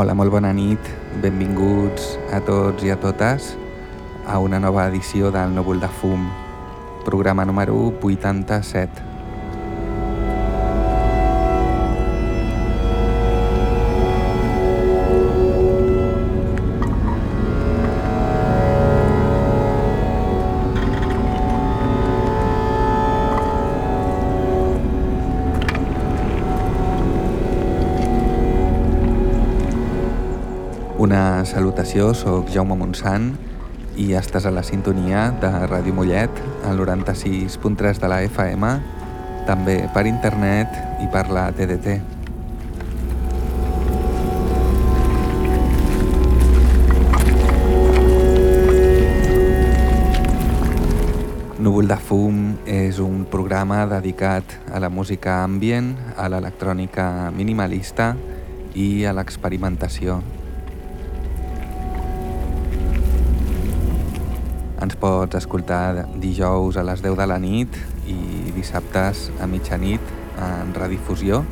Hola, molt bona nit. Benvinguts a tots i a totes a una nova edició del Núvol de Fum, programa número 87. Salutació, sóc Jaume Montsant i estàs a la sintonia de Ràdio Mollet, al 96.3 de la FM, també per internet i per la TDT. Núvol de fum és un programa dedicat a la música ambient, a l'electrònica minimalista i a l'experimentació. Pots escoltar dijous a les 10 de la nit i dissabtes a mitjanit en redifusió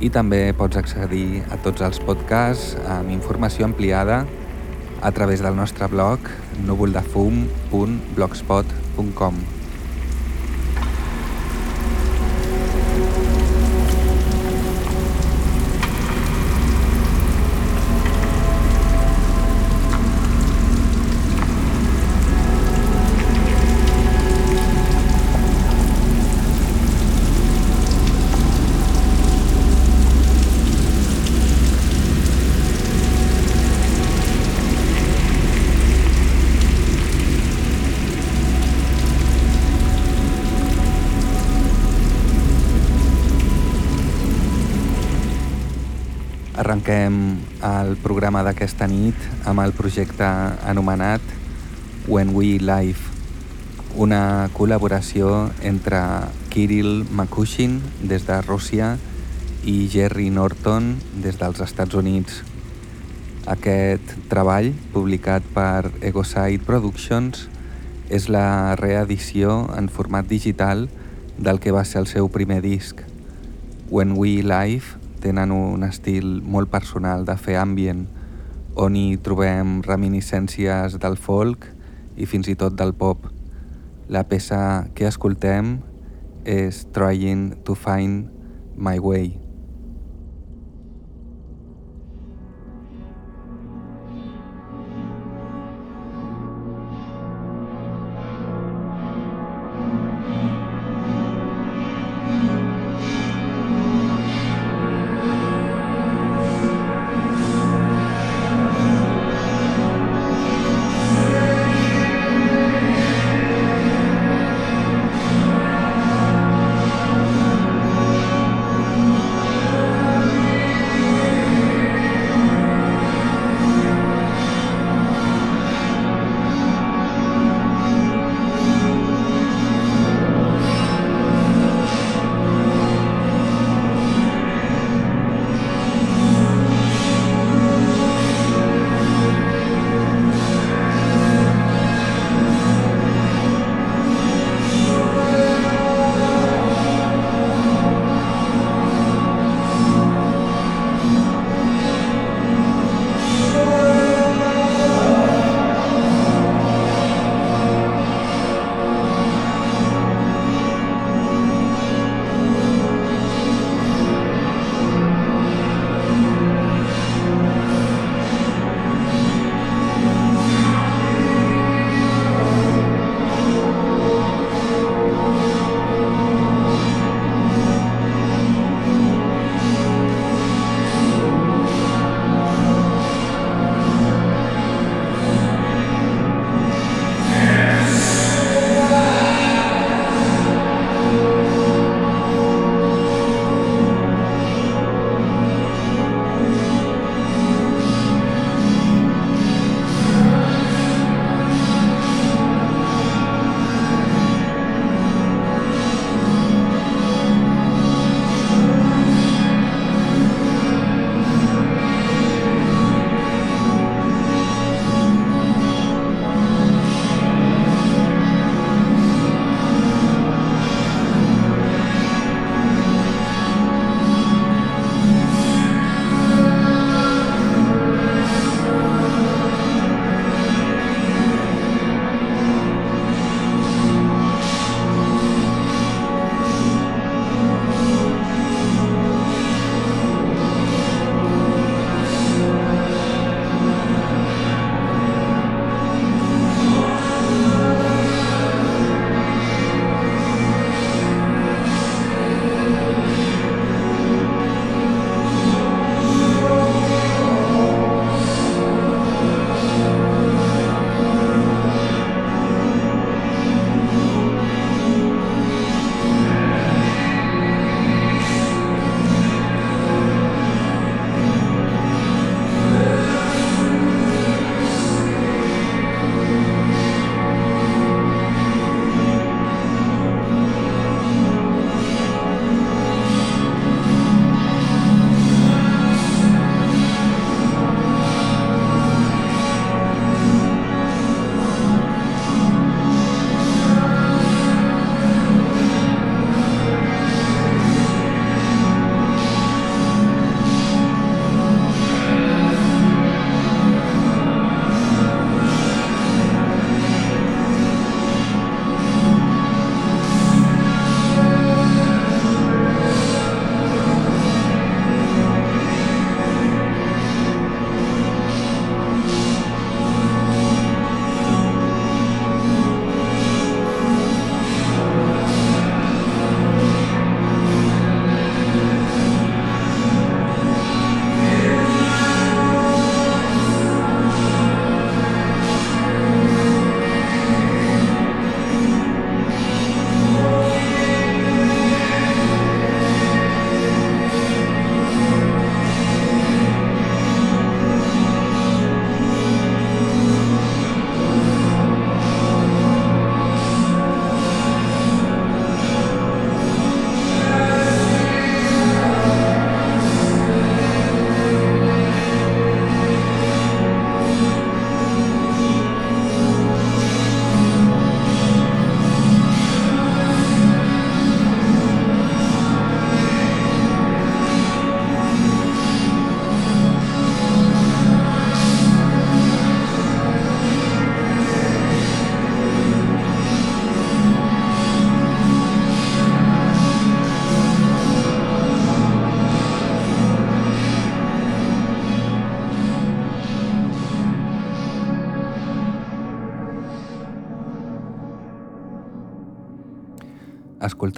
i també pots accedir a tots els podcasts amb informació ampliada a través del nostre blog núvoldefum.blogspot.com Arrenquem el programa d'aquesta nit amb el projecte anomenat When We Live, una col·laboració entre Kirill Makushin des de Rússia i Jerry Norton des dels Estats Units. Aquest treball, publicat per Egoside Productions, és la reedició en format digital del que va ser el seu primer disc. When We Live tenen un estil molt personal de fer ambient, on hi trobem reminiscències del folk i fins i tot del pop. La peça que escoltem és Trying to Find My Way.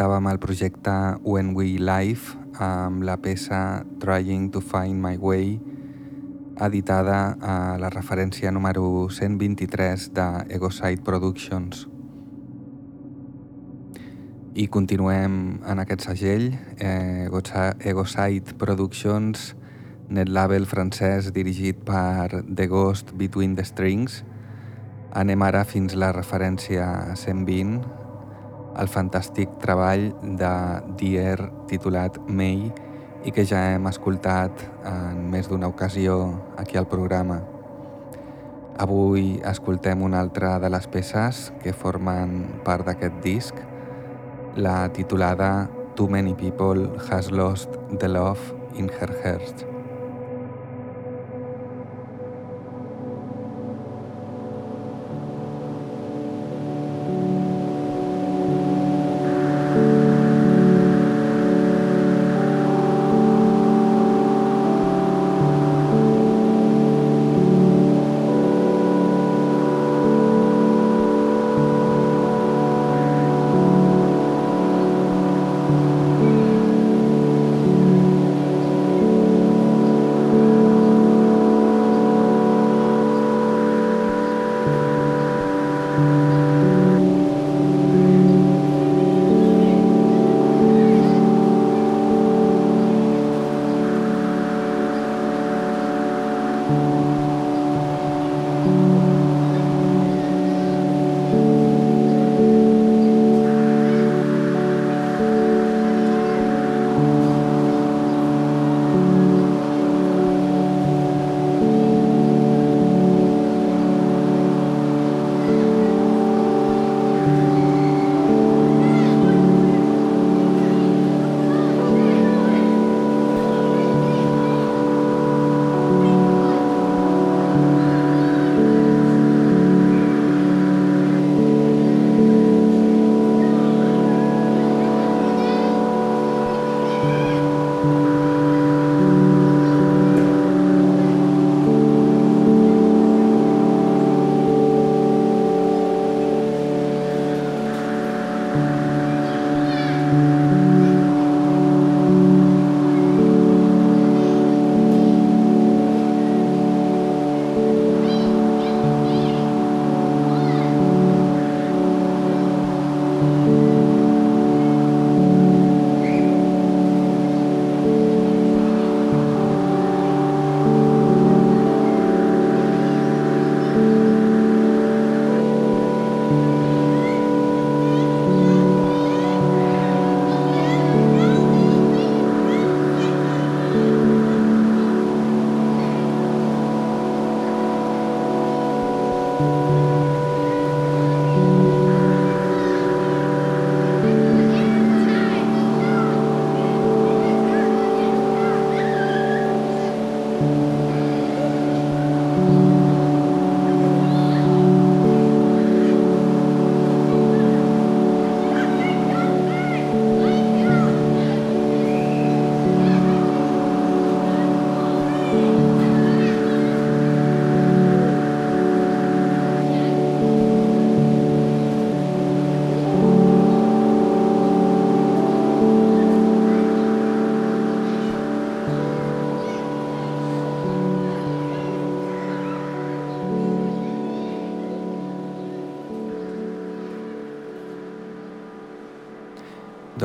Escoltàvem el projecte When We Live amb la peça Trying to Find My Way, editada a la referència número 123 de Egoside Productions. I continuem en aquest segell, eh, Egoside Productions, net label francès dirigit per The Ghost Between the Strings. Anem ara fins la referència 120, el fantàstic treball de Dier titulat May i que ja hem escoltat en més d'una ocasió aquí al programa. Avui escoltem una altra de les peces que formen part d'aquest disc, la titulada Too Many People Has Lost the Love in Her Heart.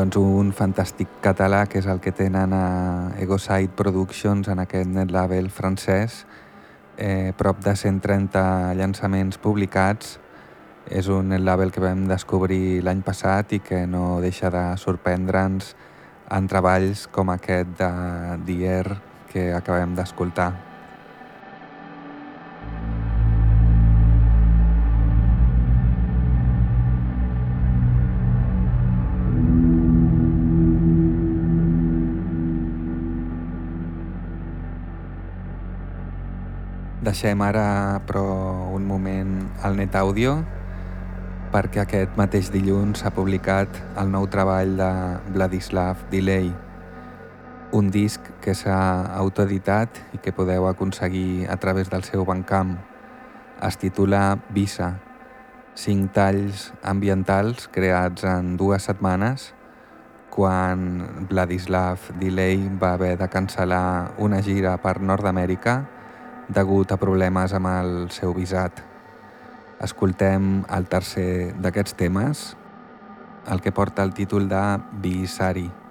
Doncs un fantàstic català que és el que tenen a Egoside Productions en aquest net label francès. Eh, prop de 130 llançaments publicats. És un net label que vam descobrir l'any passat i que no deixa de sorprendre'ns en treballs com aquest de Dier que acabem d'escoltar. Deixem ara, però, un moment al Net Audio perquè aquest mateix dilluns s'ha publicat el nou treball de Vladislav Delay, un disc que s'ha autoeditat i que podeu aconseguir a través del seu bancamp. Es titula Visa, cinc talls ambientals creats en dues setmanes, quan Vladislav Delay va haver de cancel·lar una gira per Nord-Amèrica degut a problemes amb el seu visat. Escoltem el tercer d'aquests temes, el que porta el títol de Bisari. Doncs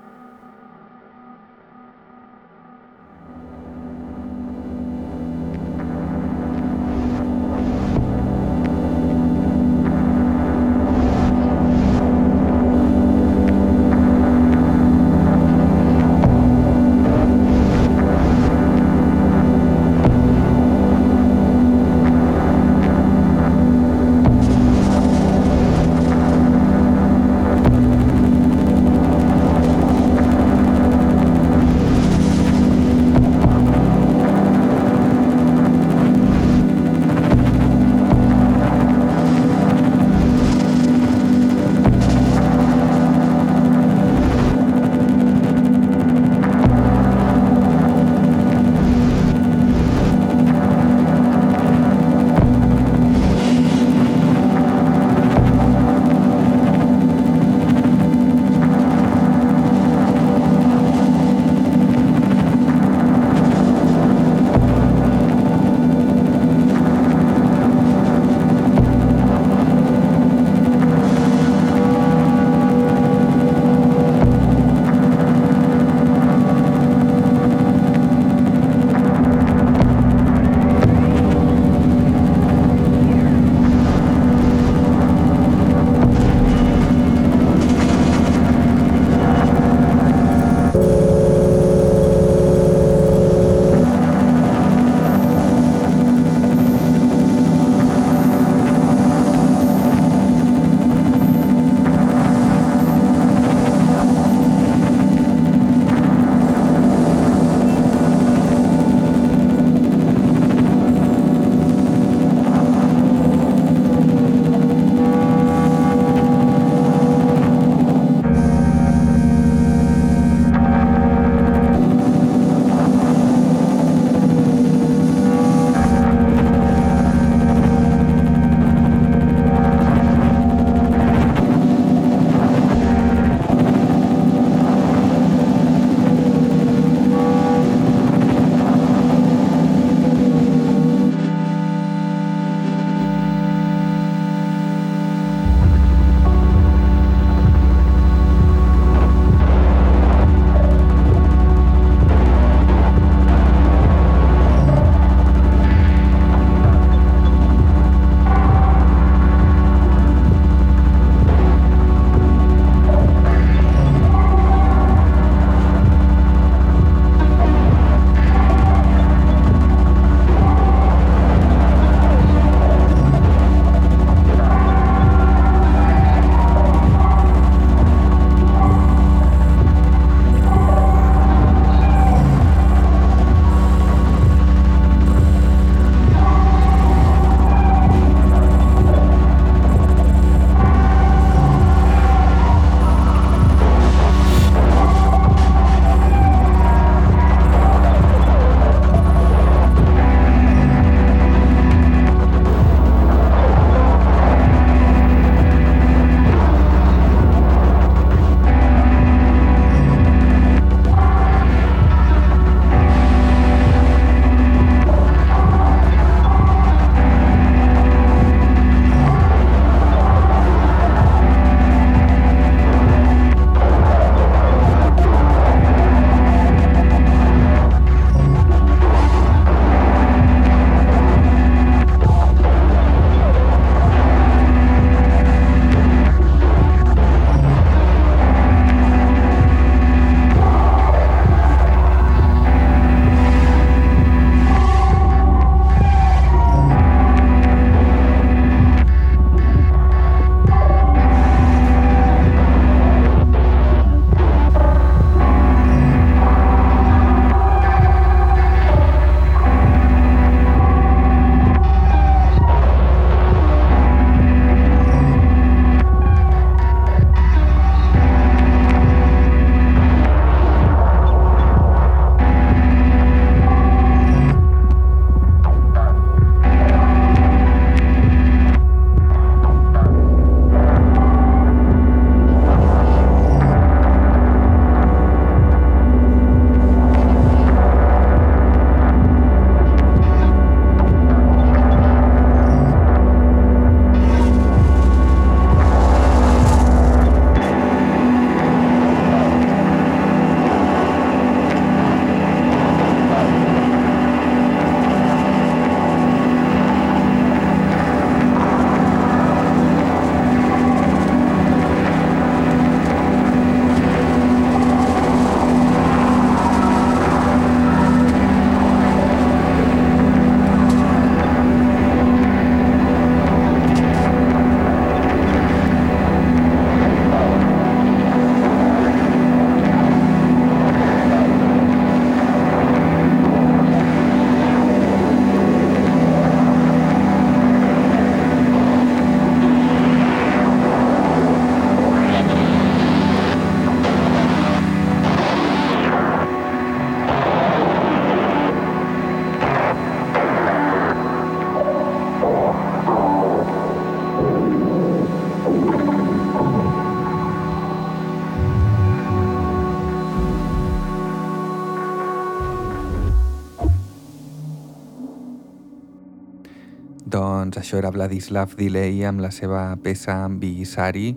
això era Vladislav Dilei amb la seva peça Visari,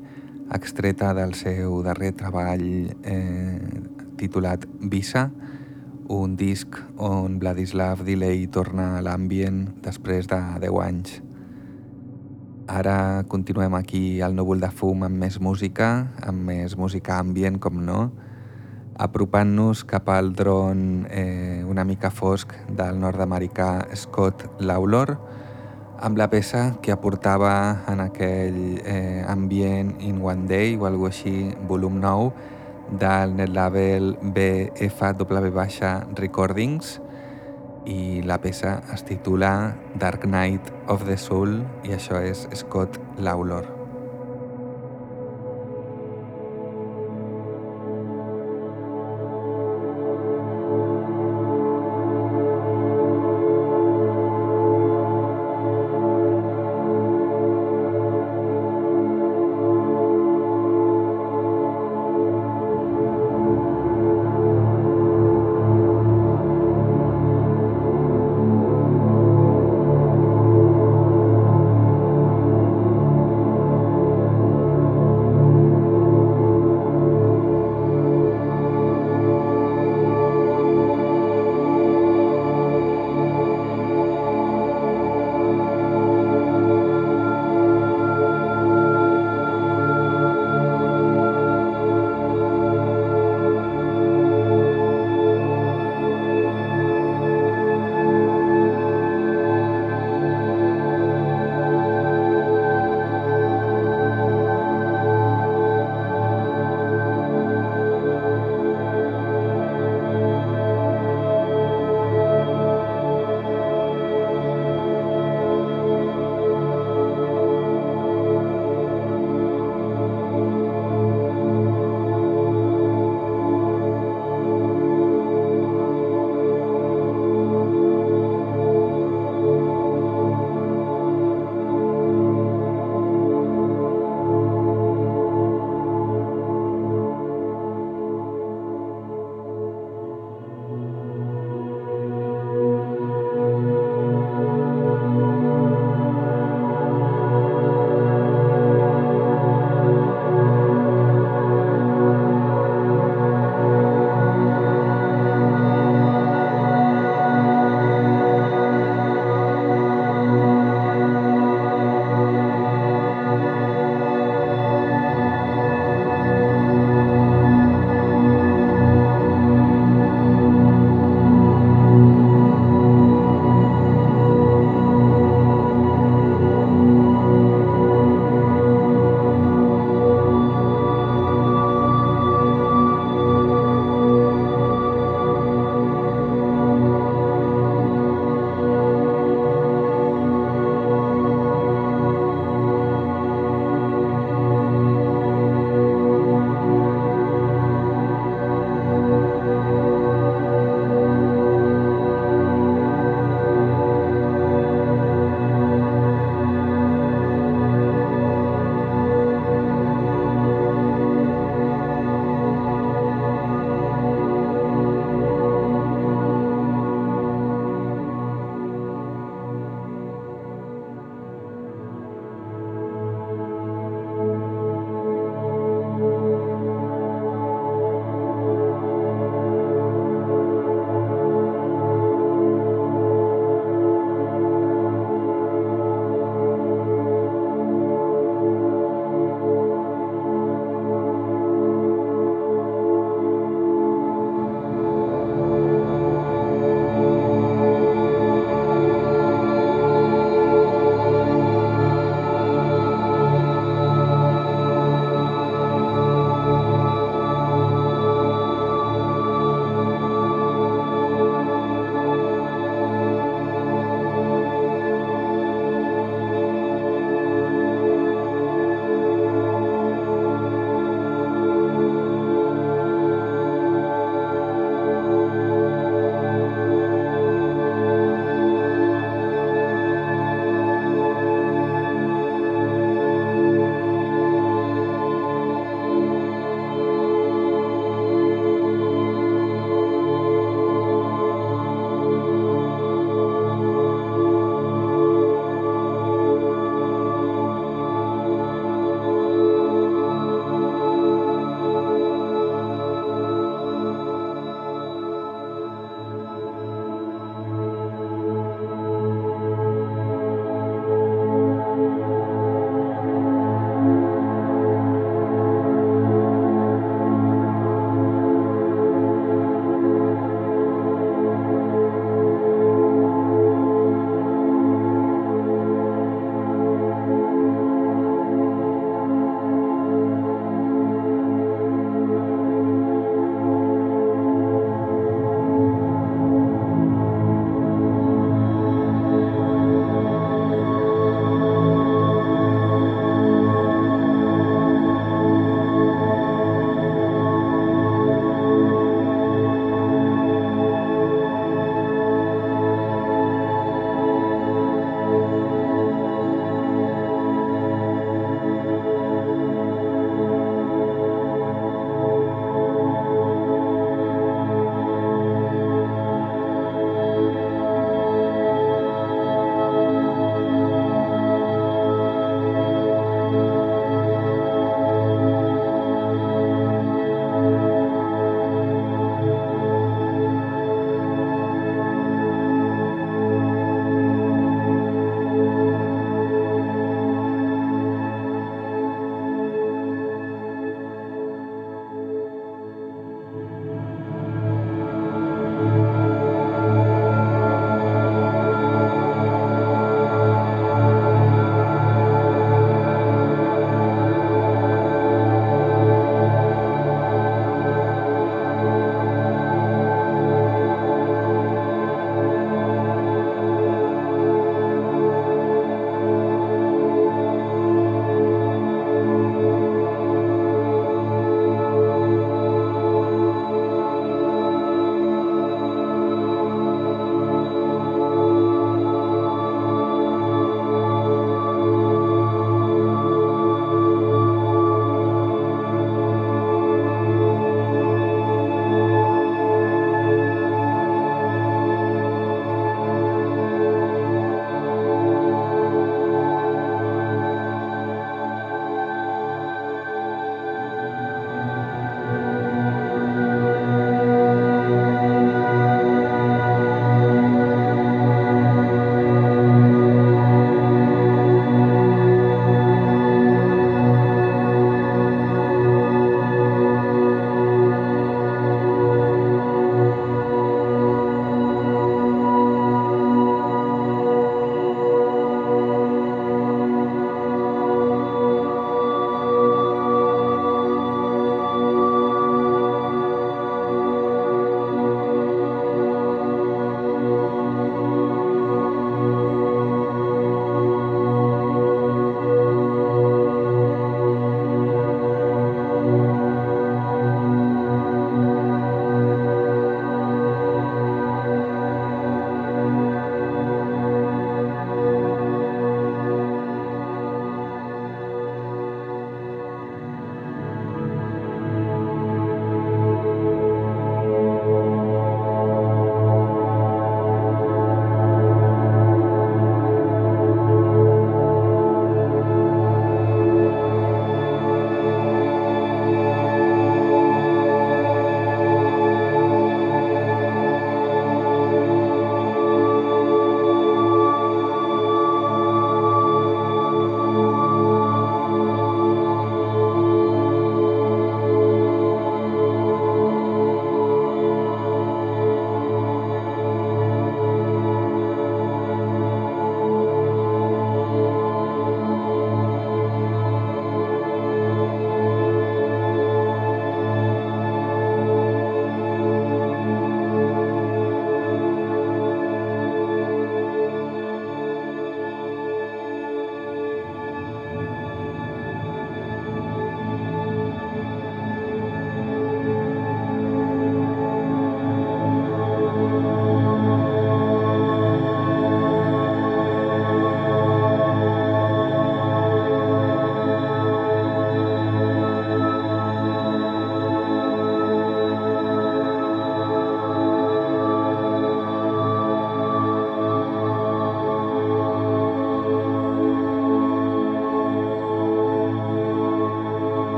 extreta del seu darrer treball eh, titulat Visa, un disc on Vladislav Dilei torna a l'ambient després de 10 anys. Ara continuem aquí al núvol de fum amb més música, amb més música ambient, com no, apropant-nos cap al dron eh, una mica fosc del nord-americà Scott Lawlor, amb la peça que aportava en aquell eh, ambient In One Day o alguna així, volum 9, del netlabel BFW Recordings i la peça es titula Dark Night of the Soul i això és Scott Lawlor.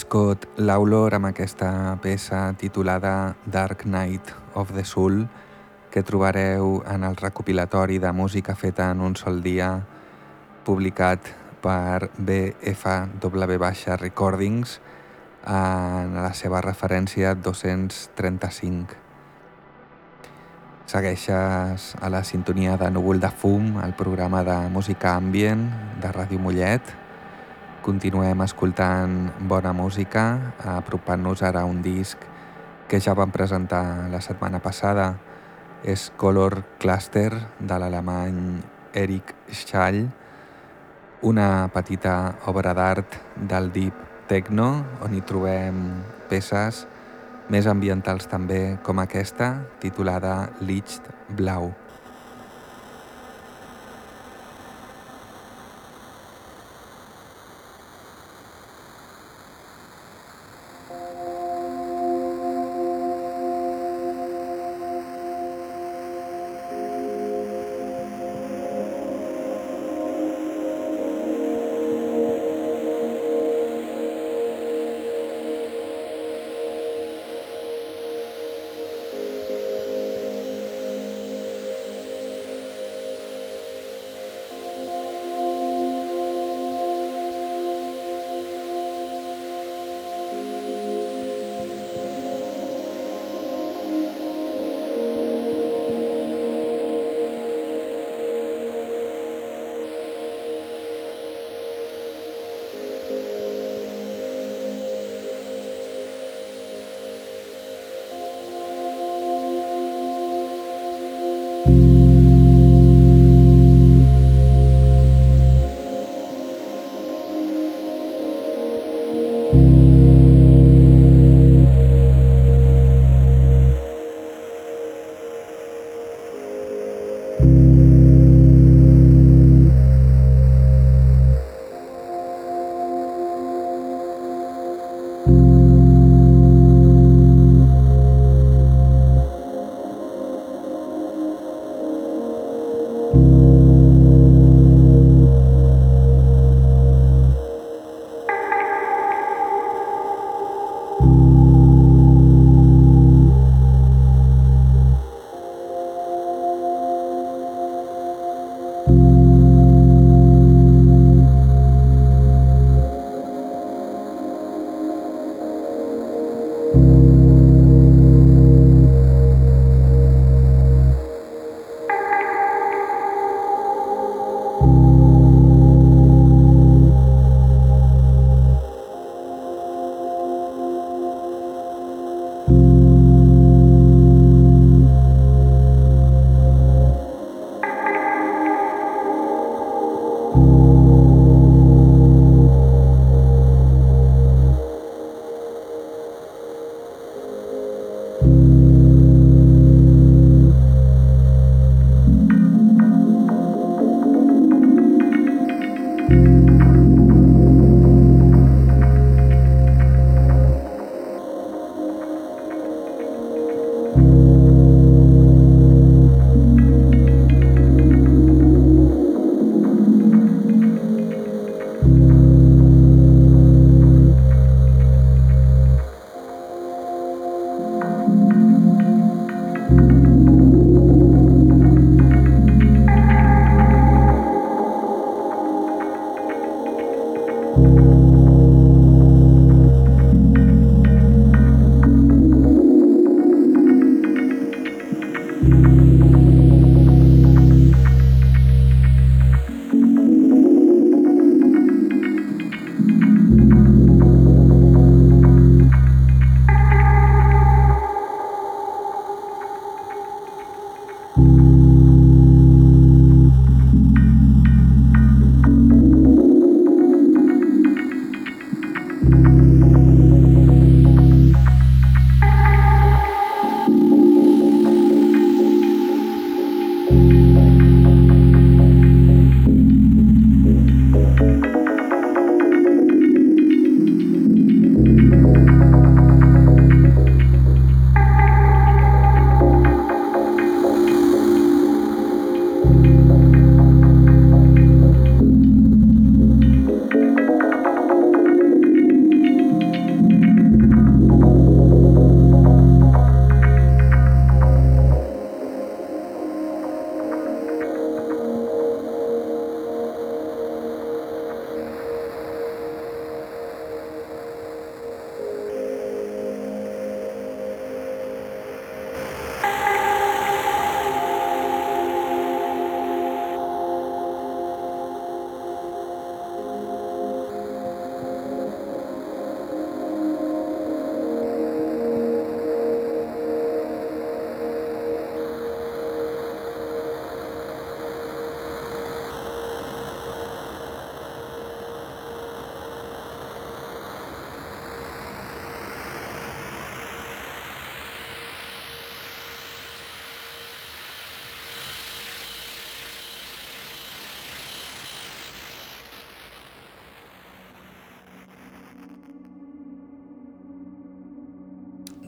Scott Lawlor amb aquesta peça titulada Dark Night of the Soul que trobareu en el recopilatori de música feta en un sol dia publicat per BFW Recordings en la seva referència 235. Segueixes a la sintonia de Núvol de Fum, el programa de música ambient de Ràdio Mollet, Continuem escoltant bona música, apropant-nos ara a un disc que ja vam presentar la setmana passada. És Color Cluster de l'alemany Eric Schall, una petita obra d'art del Deep Techno on hi trobem peces més ambientals també com aquesta, titulada Licht Blau.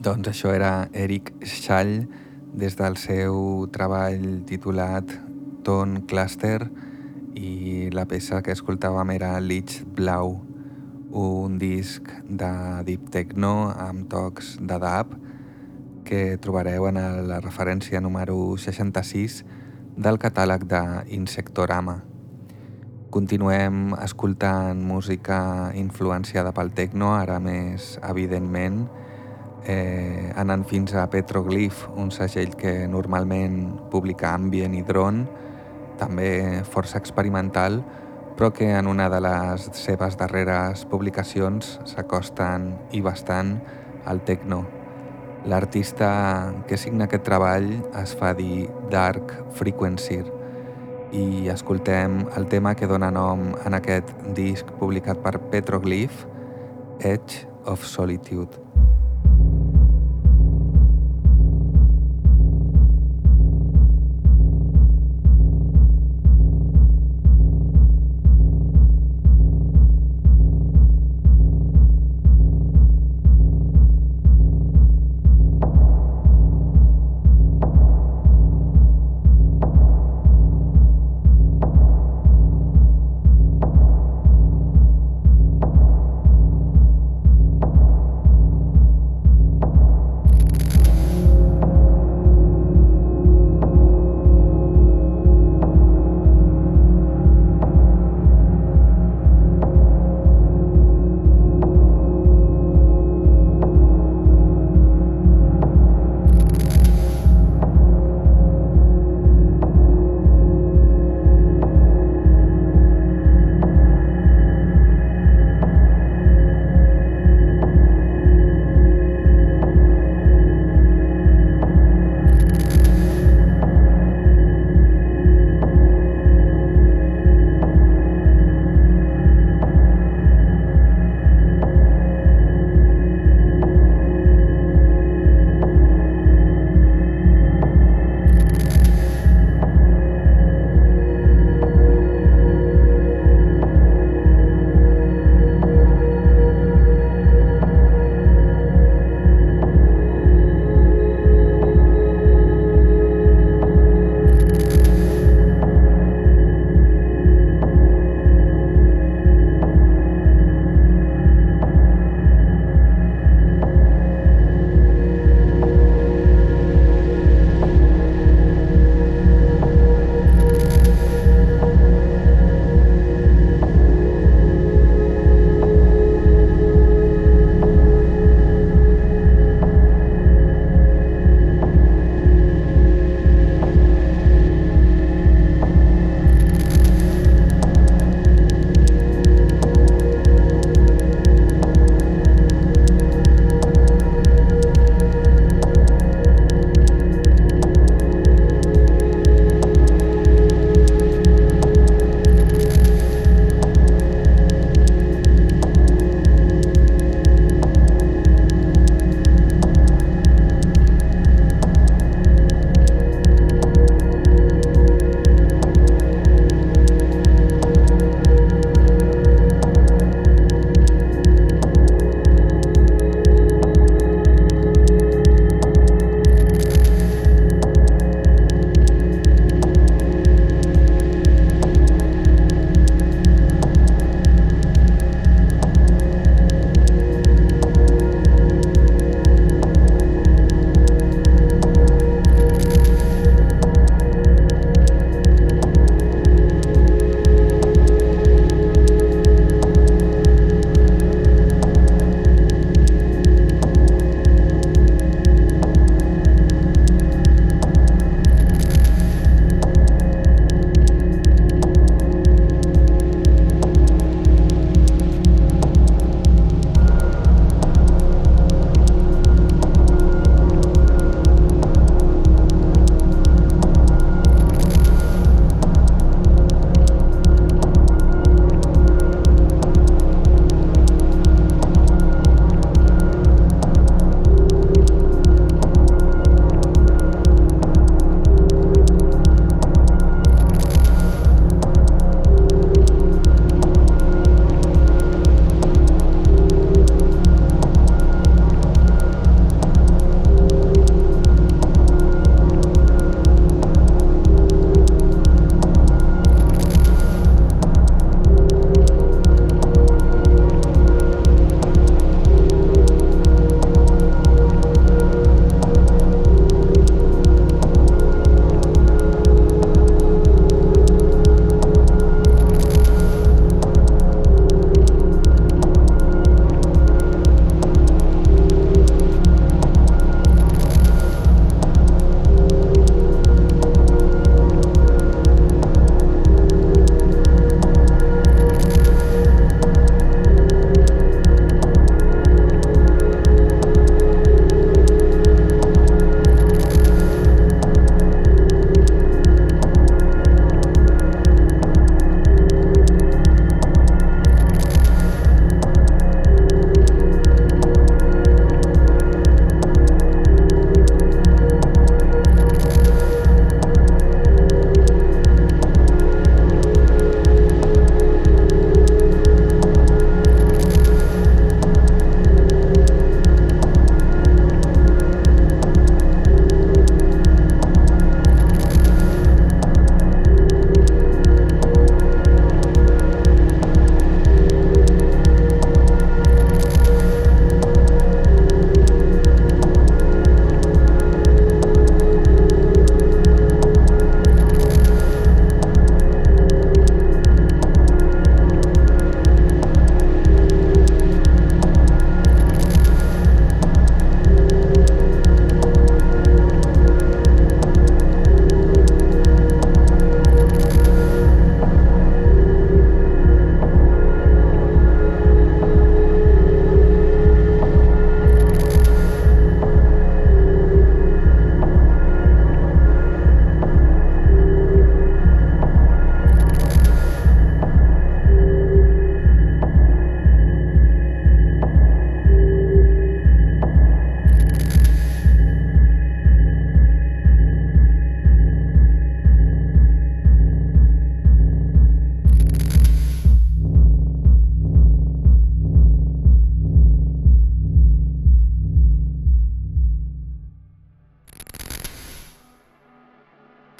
Doncs això era Eric Schall des del seu treball titulat Ton Cluster i la peça que escoltàvem era Lich Blau, un disc de deep techno amb tocs de dub que trobareu en la referència número 66 del catàleg d'Insectorama. Continuem escoltant música influenciada pel techno, ara més evidentment, eh, anant fins a Petroglyph, un segell que normalment publica ambient i drone, també força experimental, però que en una de les seves darreres publicacions s'acosten i bastant al techno. L'artista que signa aquest treball es fa dir Dark Frequency i escoltem el tema que dona nom en aquest disc publicat per Petroglyph, Edge of Solitude.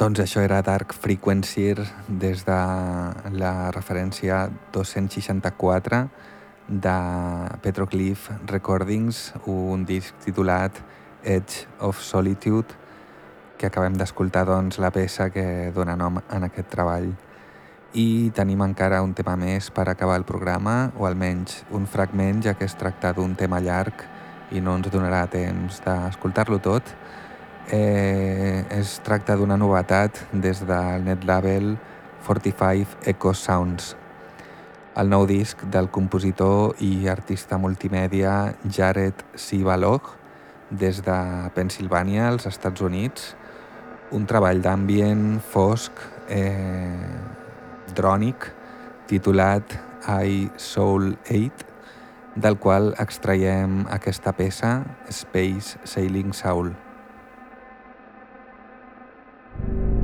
Doncs això era Dark Frequency des de la referència 264 de Petroglyph Recordings, un disc titulat Edge of Solitude, que acabem d'escoltar doncs, la peça que dona nom en aquest treball. I tenim encara un tema més per acabar el programa, o almenys un fragment, ja que es tracta d'un tema llarg i no ens donarà temps d'escoltar-lo tot, Eh, es tracta d'una novetat des del net label 45 Echo Sounds, el nou disc del compositor i artista multimèdia Jared Sivalog des de Pensilvània, als Estats Units, un treball d'ambient fosc, eh, drònic, titulat I Soul 8, del qual extraiem aquesta peça, Space Sailing Soul. thank you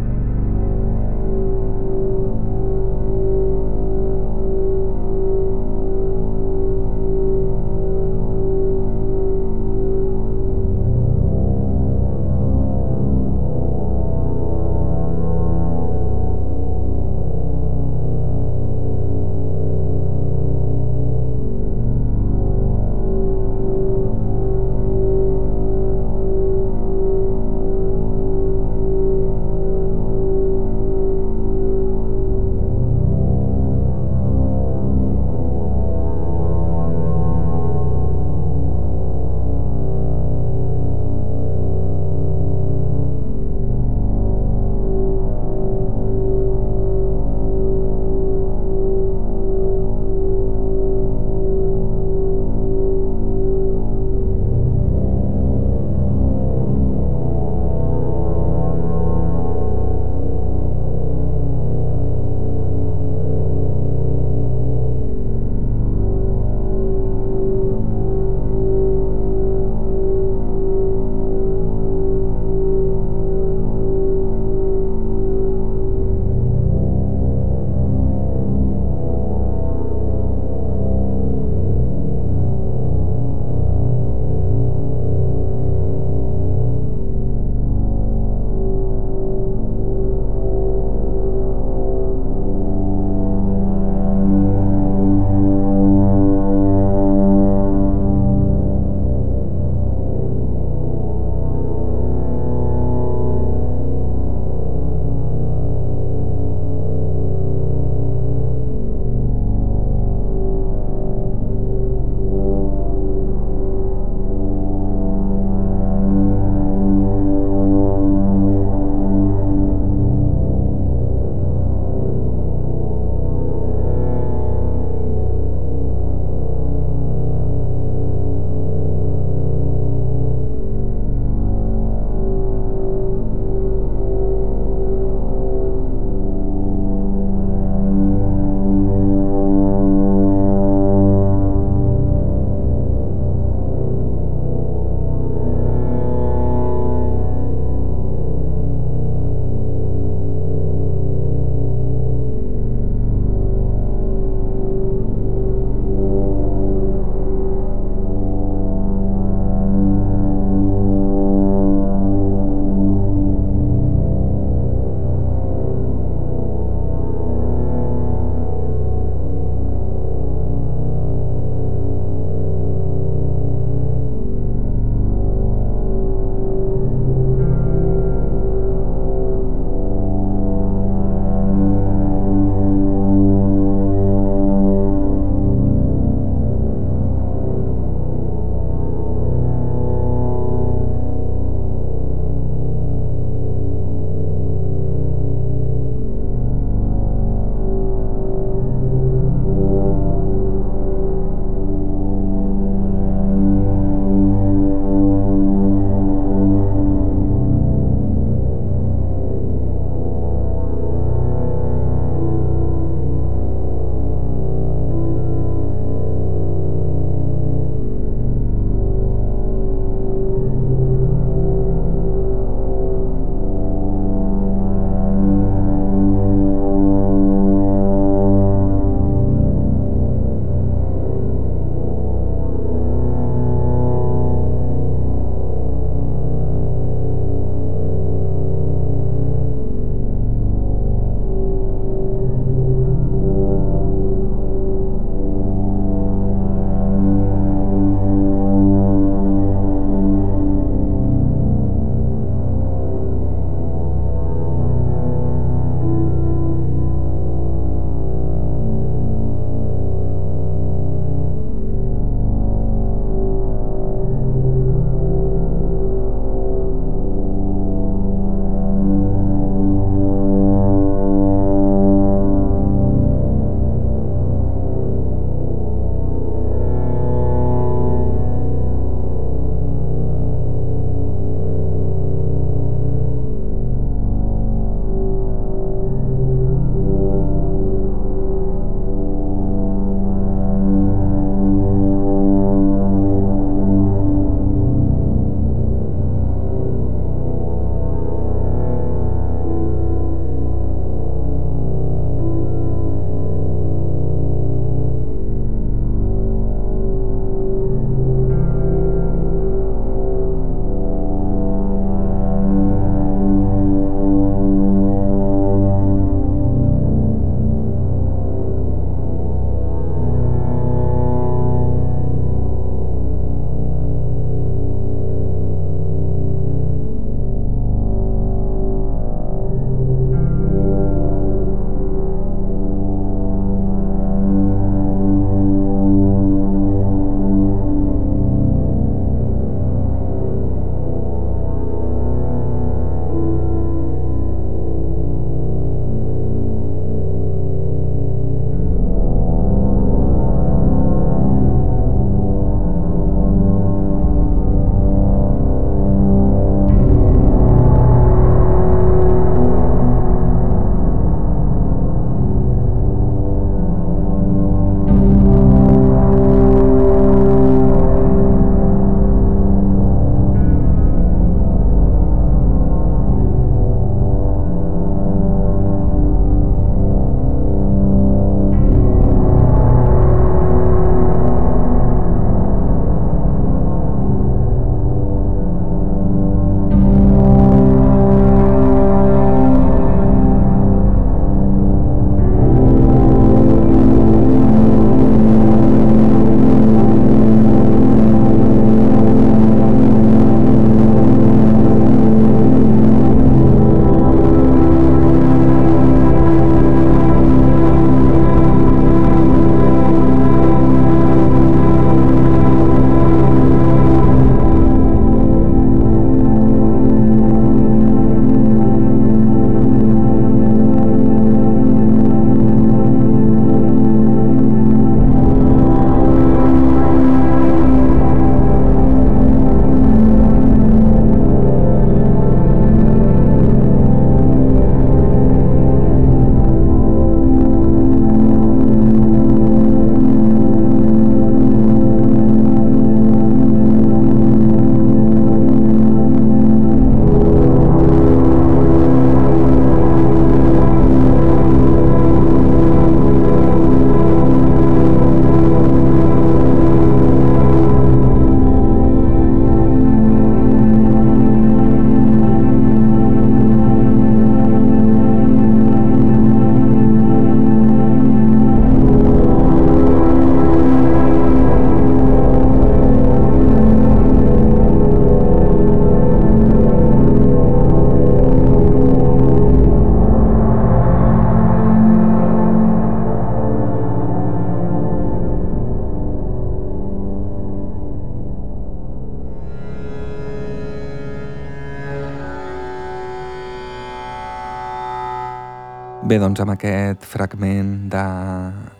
doncs amb aquest fragment de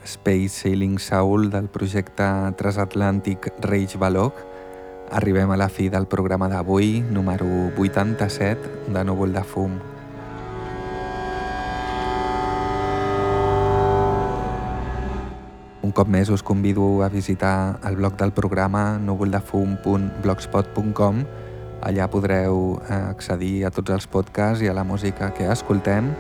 Space Sailing Soul del projecte transatlàntic Rage Balog arribem a la fi del programa d'avui, número 87 de Núvol de Fum. Un cop més us convido a visitar el blog del programa núvoldefum.blogspot.com Allà podreu eh, accedir a tots els podcasts i a la música que escoltem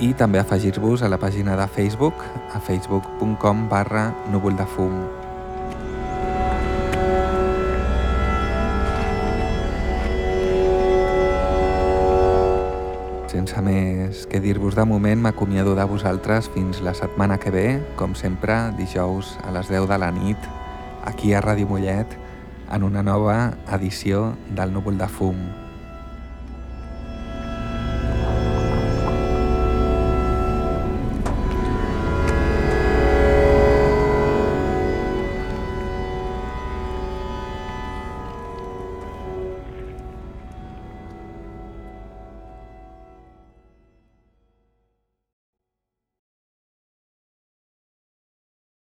i també afegir-vos a la pàgina de Facebook a facebook.com barra núvol de fum. Sense més que dir-vos de moment, m'acomiado de vosaltres fins la setmana que ve, com sempre, dijous a les 10 de la nit, aquí a Ràdio Mollet, en una nova edició del Núvol de Fum.